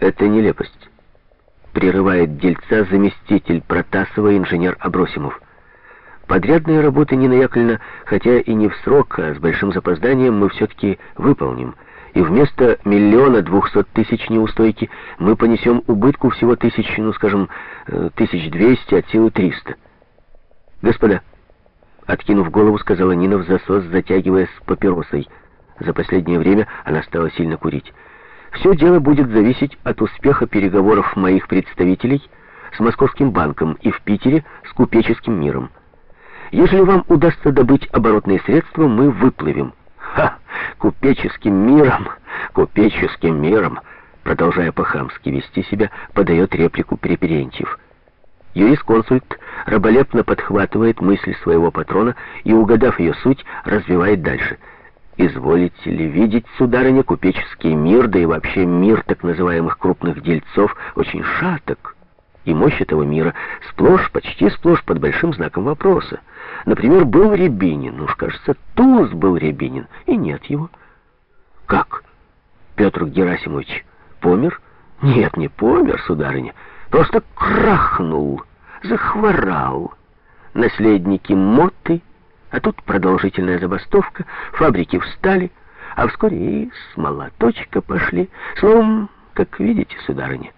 Это нелепость. Прерывает дельца заместитель Протасова инженер Абросимов. Подрядные работы Нина Яковлевна, хотя и не в срок, а с большим запозданием, мы все-таки выполним. И вместо миллиона двухсот тысяч неустойки мы понесем убытку всего тысяч, ну, скажем, э, тысяч двести, от силы триста. Господа, откинув голову, сказала Нина в засос, затягиваясь папиросой. За последнее время она стала сильно курить. Все дело будет зависеть от успеха переговоров моих представителей с Московским банком и в Питере с купеческим миром. Если вам удастся добыть оборотные средства, мы выплывем. Ха! Купеческим миром, купеческим миром, продолжая по-хамски вести себя, подает реплику Переперентьев. Юрисконсульт раболепно подхватывает мысль своего патрона и, угадав ее суть, развивает дальше. «Изволите ли видеть, сударыня, купеческий мир, да и вообще мир так называемых крупных дельцов, очень шаток?» и мощь этого мира сплошь, почти сплошь под большим знаком вопроса. Например, был Рябинин, уж кажется, Туз был Рябинин, и нет его. Как? Петр Герасимович помер? Нет, не помер, сударыня, просто крахнул, захворал. Наследники моты, а тут продолжительная забастовка, фабрики встали, а вскоре и с молоточка пошли. Словом, как видите, сударыня,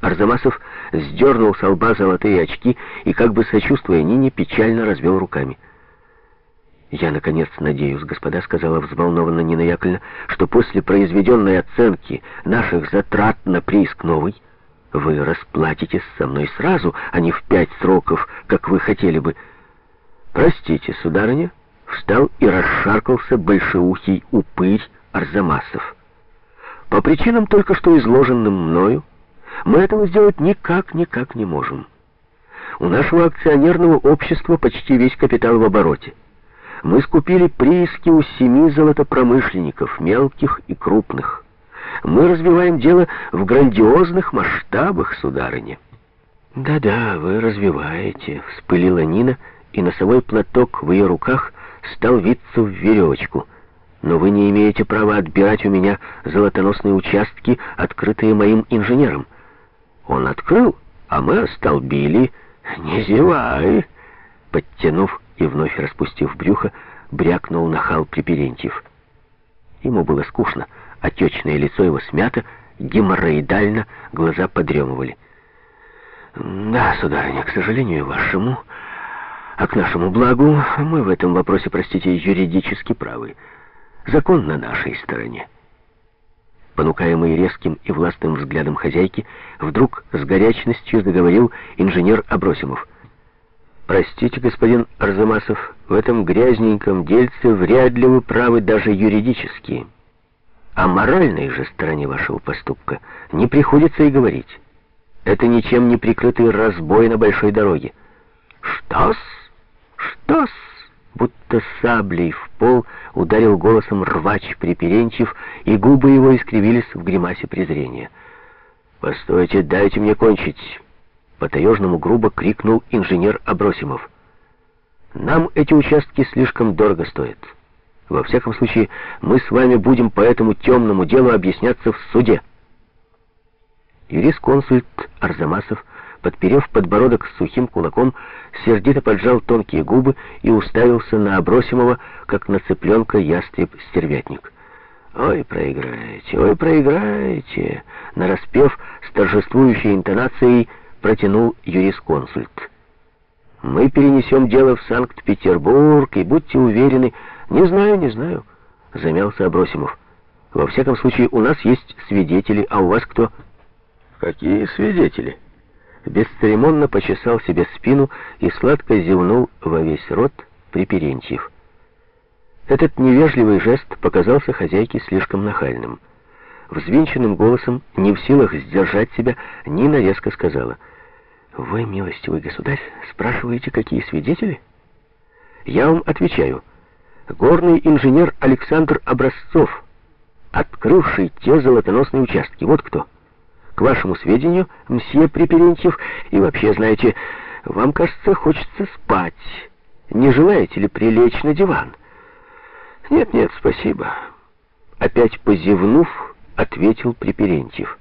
Арзамасов сдернул с лба золотые очки и, как бы сочувствуя Нине, печально развел руками. «Я, наконец, надеюсь, господа, — сказала взволнованно Нина Яковлевна, — что после произведенной оценки наших затрат на прииск новый вы расплатитесь со мной сразу, а не в пять сроков, как вы хотели бы. Простите, сударыня, — встал и расшаркался большеухий упырь Арзамасов. По причинам, только что изложенным мною, мы этого сделать никак-никак не можем. У нашего акционерного общества почти весь капитал в обороте. Мы скупили прииски у семи золотопромышленников, мелких и крупных. Мы развиваем дело в грандиозных масштабах, сударыня. «Да-да, вы развиваете», — вспылила Нина, и носовой платок в ее руках стал виться в веревочку. «Но вы не имеете права отбирать у меня золотоносные участки, открытые моим инженером». Он открыл, а мы остолбили. Не зевай!» Подтянув и вновь распустив брюхо, брякнул нахал Приперентьев. Ему было скучно, отечное лицо его смято, геморроидально, глаза подремывали. «Да, сударыня, к сожалению вашему, а к нашему благу мы в этом вопросе, простите, юридически правы. Закон на нашей стороне». Понукаемый резким и властным взглядом хозяйки, вдруг с горячностью заговорил инженер Абросимов. «Простите, господин Арзамасов, в этом грязненьком дельце вряд ли вы правы даже юридически. О моральной же стороне вашего поступка не приходится и говорить. Это ничем не прикрытый разбой на большой дороге. Что-с? Что-с? будто саблей в пол ударил голосом рвач Приперенчив, и губы его искривились в гримасе презрения. «Постойте, дайте мне кончить!» По-таежному грубо крикнул инженер Абросимов. «Нам эти участки слишком дорого стоят. Во всяком случае, мы с вами будем по этому темному делу объясняться в суде». Юрисконсульт Арзамасов подперев подбородок сухим кулаком, сердито поджал тонкие губы и уставился на обросимого, как на цыпленка ястреб-стервятник. «Ой, проиграете, ой, проиграете!» Нараспев с торжествующей интонацией протянул юрисконсульт. «Мы перенесем дело в Санкт-Петербург, и будьте уверены...» «Не знаю, не знаю», — замялся Абросимов. «Во всяком случае, у нас есть свидетели, а у вас кто?» «Какие свидетели?» Бесцеремонно почесал себе спину и сладко зевнул во весь рот Приперентьев. Этот невежливый жест показался хозяйке слишком нахальным. Взвинченным голосом, не в силах сдержать себя, Нина резко сказала, «Вы, милостивый государь, спрашиваете, какие свидетели?» «Я вам отвечаю. Горный инженер Александр Образцов, открывший те золотоносные участки. Вот кто». К вашему сведению, мсье Приперентьев, и вообще, знаете, вам, кажется, хочется спать. Не желаете ли прилечь на диван? Нет, нет, спасибо. Опять позевнув, ответил Приперентьев.